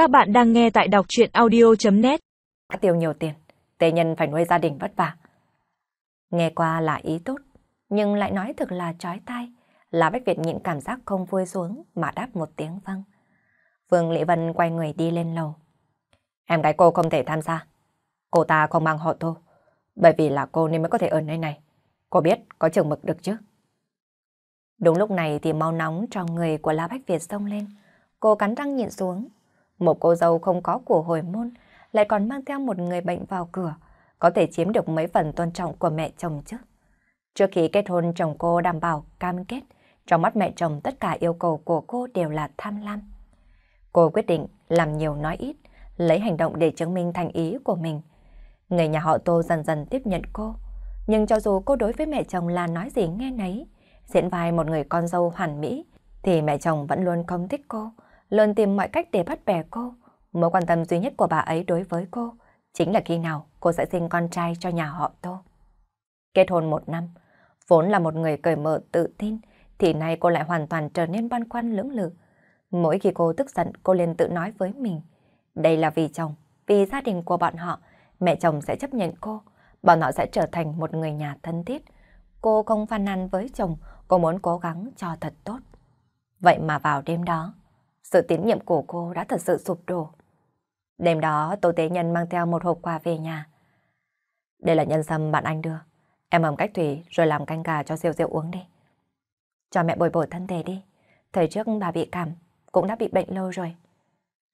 Các bạn đang nghe tại đọc chuyện audio.net Tiêu nhiều tiền, tề nhân phải nuôi gia đình vất vả. Nghe qua là ý tốt, nhưng lại nói thực là trói tai. Là Bách Việt nhịn cảm giác không vui xuống mà đáp một tiếng vâng. Vương Lệ Vân quay người đi lên lầu. Em gái cô không thể tham gia. Cô ta không mang họ tô. Bởi vì là cô nên mới có thể ở nơi này. Cô biết có chừng mực được chứ. Đúng lúc này thì mau nóng trong người của La Bách Việt xông lên. Cô cắn răng nhịn xuống. Một cô dâu không có của hồi môn, lại còn mang theo một người bệnh vào cửa, có thể chiếm được mấy phần tôn trọng của mẹ chồng chứ. Trước khi kết hôn chồng cô đảm bảo cam kết, trong mắt mẹ chồng tất cả yêu cầu của cô đều là tham lam. Cô quyết định làm nhiều nói ít, lấy hành động để chứng minh thành ý của mình. Người nhà họ Tô dần dần tiếp nhận cô, nhưng cho dù cô đối với mẹ chồng là nói gì nghe nấy, diễn vai một người con dâu hoàn mỹ, thì mẹ chồng vẫn luôn không thích cô, luôn tìm mọi cách để bắt bẻ cô. Mối quan tâm duy nhất của bà ấy đối với cô chính là khi nào cô sẽ sinh con trai cho nhà họ Tô. Kết hôn một năm, vốn là một người cởi mở tự tin, thì nay cô lại hoàn toàn trở nên băn khoăn lưỡng lự. Mỗi khi cô tức giận, cô liền tự nói với mình. Đây là vì chồng, vì gia đình của bọn họ, mẹ chồng sẽ chấp nhận cô, bọn họ sẽ trở thành một người nhà thân thiết. Cô không phàn nàn với chồng, cô muốn cố gắng cho thật tốt. Vậy mà vào đêm đó, sự tín nhiệm của cô đã thật sự sụp đổ. Đêm đó, Tô Tế Nhân mang theo một hộp quà về nhà. Đây là nhân sâm bạn anh đưa. Em hầm cách thủy rồi làm canh gà cho siêu Diệu uống đi. Cho mẹ bồi bổ thân thể đi. Thời trước bà bị cảm, cũng đã bị bệnh lâu rồi.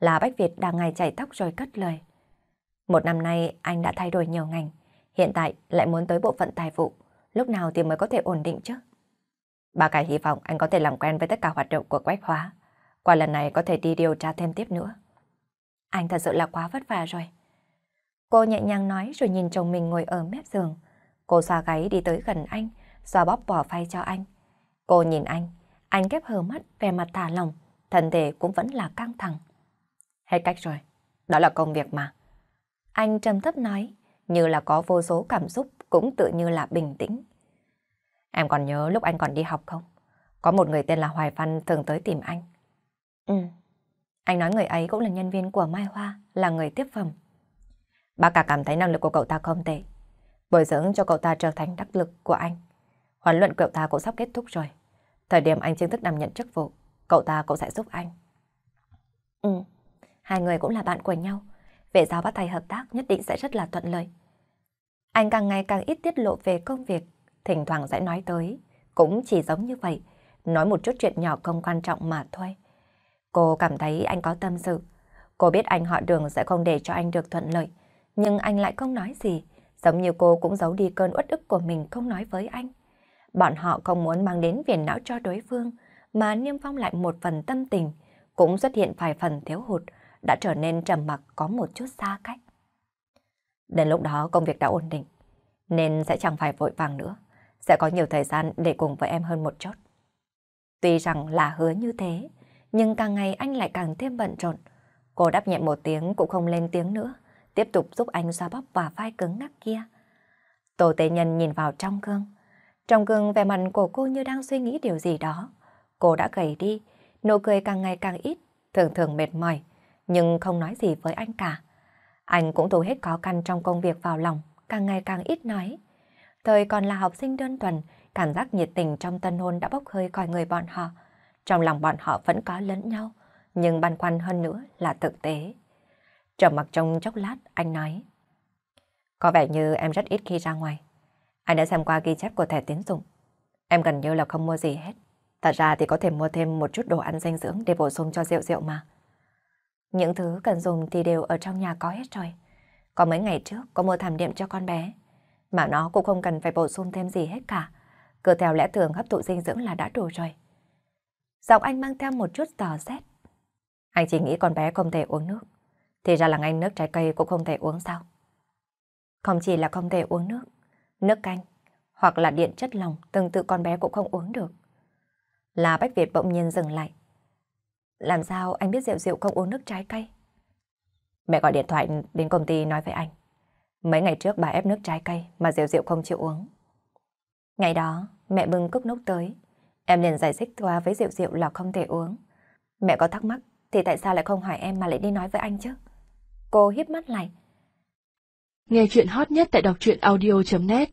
Là Bách Việt đang ngày chảy tóc rồi cất lời. Một năm nay anh đã thay đổi nhiều ngành. Hiện tại lại muốn tới bộ phận tài vụ. Lúc nào thì mới có thể ổn định chứ? Bà cải hy vọng anh có thể làm quen với tất cả hoạt động của quách hóa. Qua lần này có thể đi điều tra thêm tiếp nữa. Anh thật sự là quá vất vả rồi. Cô nhẹ nhàng nói rồi nhìn chồng mình ngồi ở mép giường. Cô xoa gáy đi tới gần anh, xoa bóp bỏ phay cho anh. Cô nhìn anh, anh kép hờ mắt, vẻ mặt thả lòng, thân thể cũng vẫn là căng thẳng. Hết cách rồi, đó là công việc mà. Anh trầm thấp nói, như là có vô số cảm xúc, cũng tự như là bình tĩnh. Em còn nhớ lúc anh còn đi học không? Có một người tên là Hoài Văn thường tới tìm anh. Ừ, anh nói người ấy cũng là nhân viên của Mai Hoa, là người tiếp phẩm. Bác cả cảm thấy năng lực của cậu ta không tệ. Bồi dưỡng cho cậu ta trở thành đắc lực của anh. Huấn luyện cậu ta cũng sắp kết thúc rồi. Thời điểm anh chính thức đảm nhận chức vụ, cậu ta cũng sẽ giúp anh. Ừ, hai người cũng là bạn của nhau. Về giao bắt tay hợp tác nhất định sẽ rất là thuận lợi. Anh càng ngày càng ít tiết lộ về công việc, thỉnh thoảng sẽ nói tới. Cũng chỉ giống như vậy, nói một chút chuyện nhỏ không quan trọng mà thôi. Cô cảm thấy anh có tâm sự. Cô biết anh họ đường sẽ không để cho anh được thuận lợi, nhưng anh lại không nói gì, giống như cô cũng giấu đi cơn uất ức của mình không nói với anh. Bọn họ không muốn mang đến phiền não cho đối phương, mà niêm phong lại một phần tâm tình, cũng xuất hiện vài phần thiếu hụt, đã trở nên trầm mặc có một chút xa cách. Đến lúc đó công việc đã ổn định, nên sẽ chẳng phải vội vàng nữa, sẽ có nhiều thời gian để cùng với em hơn một chút. Tuy rằng là hứa như thế, nhưng càng ngày anh lại càng thêm bận rộn. Cô đáp nhẹ một tiếng cũng không lên tiếng nữa, tiếp tục giúp anh xoa bóp và vai cứng ngắc kia. tổ Tế Nhân nhìn vào trong gương. Trong gương vẻ mặt của cô như đang suy nghĩ điều gì đó. Cô đã gầy đi, nụ cười càng ngày càng ít, thường thường mệt mỏi, nhưng không nói gì với anh cả. Anh cũng thu hết khó khăn trong công việc vào lòng, càng ngày càng ít nói. Thời còn là học sinh đơn thuần, cảm giác nhiệt tình trong tân hôn đã bốc hơi khỏi người bọn họ. Trong lòng bọn họ vẫn có lẫn nhau, nhưng băn khoăn hơn nữa là thực tế. Trầm mặc trong chốc lát, anh nói. Có vẻ như em rất ít khi ra ngoài. Anh đã xem qua ghi chép của thẻ tín dụng. Em gần như là không mua gì hết. Thật ra thì có thể mua thêm một chút đồ ăn dinh dưỡng để bổ sung cho rượu rượu mà. Những thứ cần dùng thì đều ở trong nhà có hết rồi. Có mấy ngày trước có mua thảm điểm cho con bé. Mà nó cũng không cần phải bổ sung thêm gì hết cả. Cứ theo lẽ thường hấp thụ dinh dưỡng là đã đủ rồi. Giọng anh mang theo một chút tò xét. Anh chỉ nghĩ con bé không thể uống nước. Thì ra là anh nước trái cây cũng không thể uống sao? Không chỉ là không thể uống nước, nước canh, hoặc là điện chất lòng tương tự con bé cũng không uống được. Là Bách Việt bỗng nhiên dừng lại. Làm sao anh biết Diệu Diệu không uống nước trái cây? Mẹ gọi điện thoại đến công ty nói với anh. Mấy ngày trước bà ép nước trái cây mà Diệu Diệu không chịu uống. Ngày đó, mẹ bưng cốc nốc tới. Em liền giải thích qua với Diệu Diệu là không thể uống. Mẹ có thắc mắc, thì tại sao lại không hỏi em mà lại đi nói với anh chứ? Cô hiếp mắt lại. Nghe chuyện hot nhất tại đọc truyện audio.net